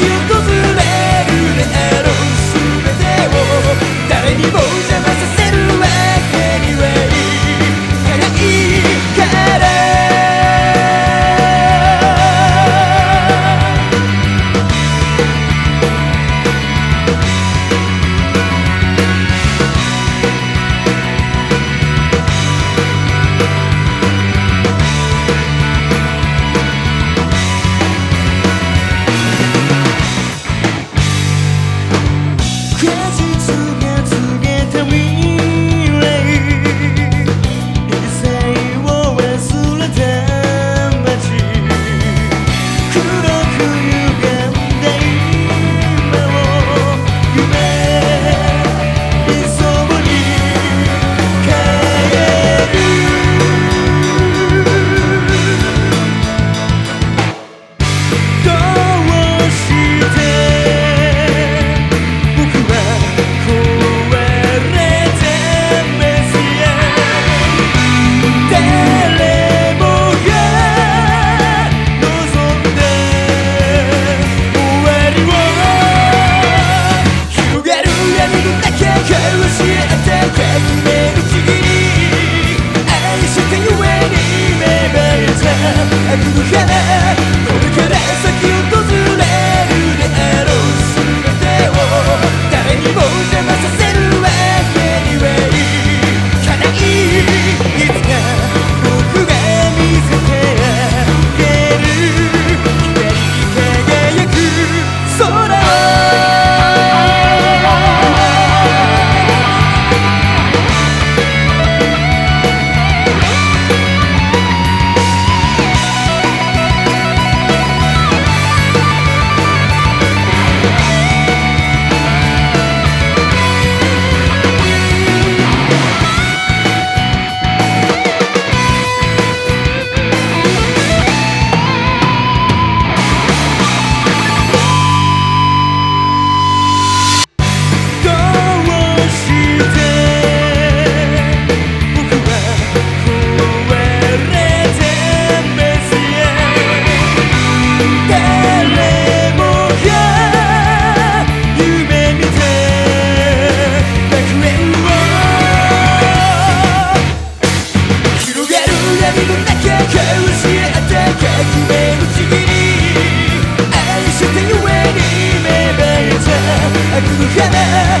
you go. けで